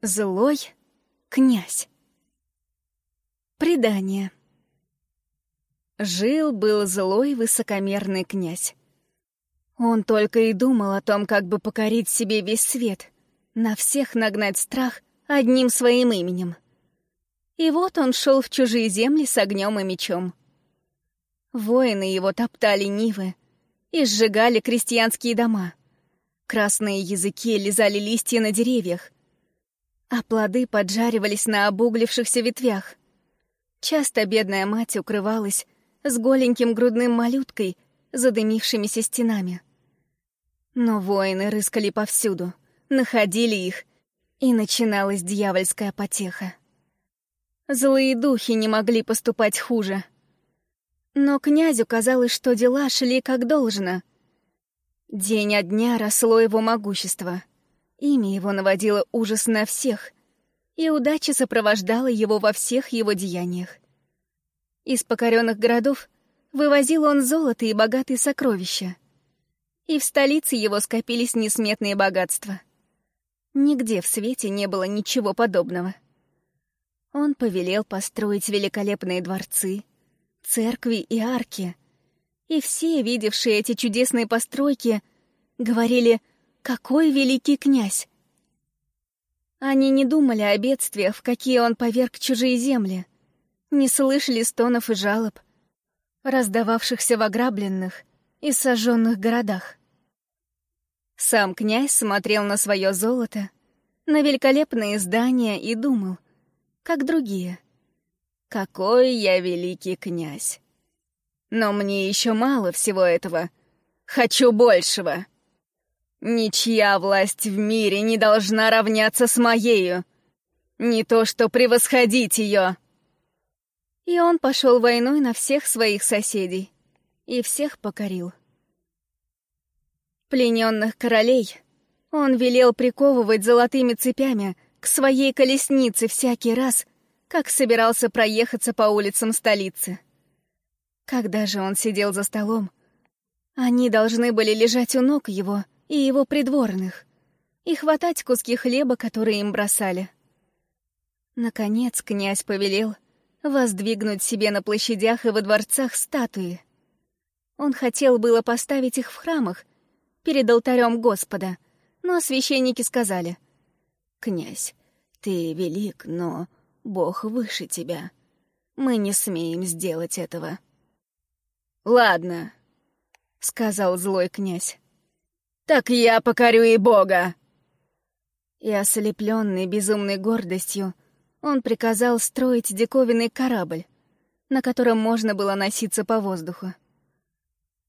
Злой князь. Предание. Жил-был злой высокомерный князь. Он только и думал о том, как бы покорить себе весь свет, на всех нагнать страх одним своим именем. И вот он шел в чужие земли с огнем и мечом. Воины его топтали нивы и сжигали крестьянские дома. Красные языки лизали листья на деревьях, а плоды поджаривались на обуглившихся ветвях. Часто бедная мать укрывалась с голеньким грудным малюткой, задымившимися стенами. Но воины рыскали повсюду, находили их, и начиналась дьявольская потеха. Злые духи не могли поступать хуже. Но князю казалось, что дела шли как должно. День от дня росло его могущество. Имя его наводило ужас на всех, и удача сопровождала его во всех его деяниях. Из покоренных городов вывозил он золото и богатые сокровища. И в столице его скопились несметные богатства. Нигде в свете не было ничего подобного. Он повелел построить великолепные дворцы, церкви и арки, и все, видевшие эти чудесные постройки, говорили какой великий князь! Они не думали о бедствиях, в какие он поверг чужие земли, не слышали стонов и жалоб, раздававшихся в ограбленных и сожженных городах. Сам князь смотрел на свое золото, на великолепные здания и думал, как другие. «Какой я великий князь! Но мне еще мало всего этого. Хочу большего!» Ничья власть в мире не должна равняться с моею. Не то что превосходить ее. И он пошел войной на всех своих соседей и всех покорил. Плененных королей он велел приковывать золотыми цепями к своей колеснице всякий раз, как собирался проехаться по улицам столицы. Когда же он сидел за столом, они должны были лежать у ног его — и его придворных, и хватать куски хлеба, которые им бросали. Наконец князь повелел воздвигнуть себе на площадях и во дворцах статуи. Он хотел было поставить их в храмах, перед алтарем Господа, но священники сказали, «Князь, ты велик, но Бог выше тебя. Мы не смеем сделать этого». «Ладно», — сказал злой князь. Так я покорю и Бога!» И ослепленный безумной гордостью, он приказал строить диковинный корабль, на котором можно было носиться по воздуху.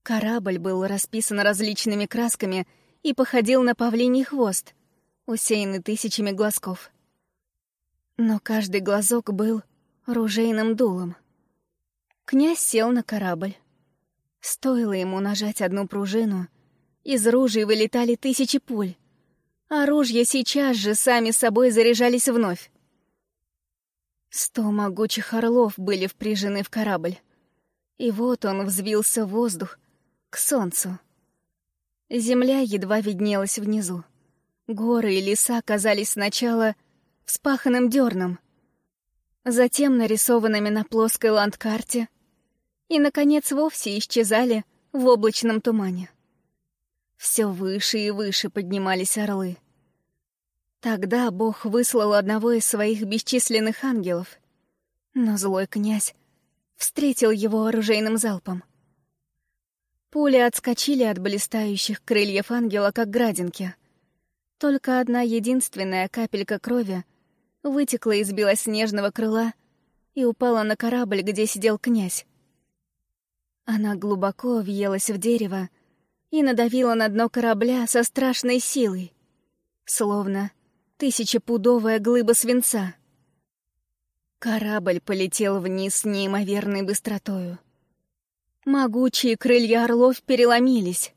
Корабль был расписан различными красками и походил на павлиний хвост, усеянный тысячами глазков. Но каждый глазок был ружейным дулом. Князь сел на корабль. Стоило ему нажать одну пружину — из ружей вылетали тысячи пуль. А сейчас же сами собой заряжались вновь. Сто могучих орлов были впряжены в корабль. И вот он взвился в воздух, к солнцу. Земля едва виднелась внизу. Горы и леса казались сначала вспаханным дерном, затем нарисованными на плоской ландкарте и, наконец, вовсе исчезали в облачном тумане. Все выше и выше поднимались орлы. Тогда Бог выслал одного из своих бесчисленных ангелов, но злой князь встретил его оружейным залпом. Пули отскочили от блистающих крыльев ангела, как градинки. Только одна единственная капелька крови вытекла из белоснежного крыла и упала на корабль, где сидел князь. Она глубоко въелась в дерево, и надавила на дно корабля со страшной силой, словно тысячепудовая глыба свинца. Корабль полетел вниз с неимоверной быстротою. Могучие крылья орлов переломились.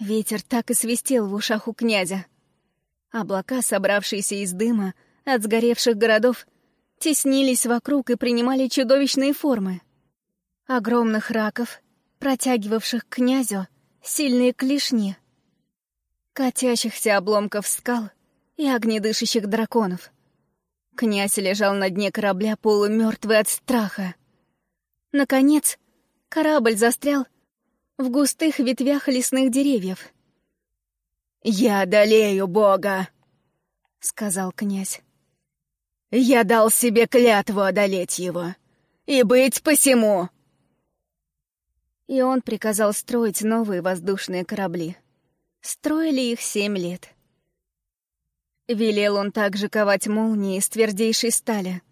Ветер так и свистел в ушах у князя. Облака, собравшиеся из дыма от сгоревших городов, теснились вокруг и принимали чудовищные формы. Огромных раков, протягивавших к князю сильные клешни, катящихся обломков скал и огнедышащих драконов. Князь лежал на дне корабля полумертвый от страха. Наконец, корабль застрял в густых ветвях лесных деревьев. «Я одолею Бога!» — сказал князь. «Я дал себе клятву одолеть его и быть посему!» И он приказал строить новые воздушные корабли. Строили их семь лет. Велел он также ковать молнии из твердейшей стали,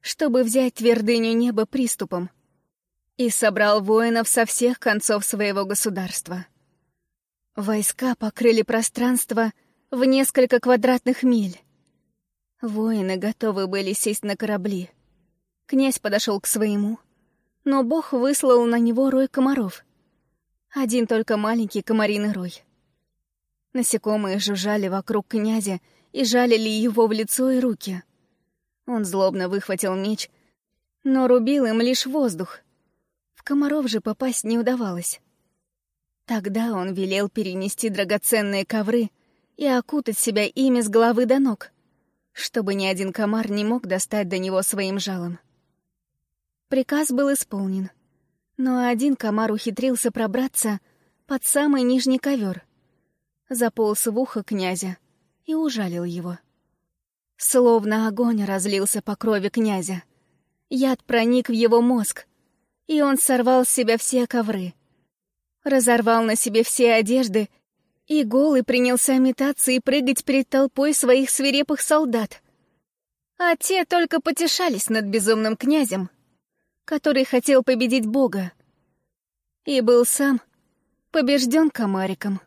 чтобы взять твердыню неба приступом, и собрал воинов со всех концов своего государства — Войска покрыли пространство в несколько квадратных миль. Воины готовы были сесть на корабли. Князь подошел к своему, но бог выслал на него рой комаров. Один только маленький комариный рой. Насекомые жужжали вокруг князя и жалили его в лицо и руки. Он злобно выхватил меч, но рубил им лишь воздух. В комаров же попасть не удавалось. Тогда он велел перенести драгоценные ковры и окутать себя ими с головы до ног, чтобы ни один комар не мог достать до него своим жалом. Приказ был исполнен, но один комар ухитрился пробраться под самый нижний ковер, заполз в ухо князя и ужалил его. Словно огонь разлился по крови князя. Яд проник в его мозг, и он сорвал с себя все ковры — разорвал на себе все одежды и голый принялся метаться и прыгать перед толпой своих свирепых солдат. А те только потешались над безумным князем, который хотел победить Бога, и был сам побежден комариком.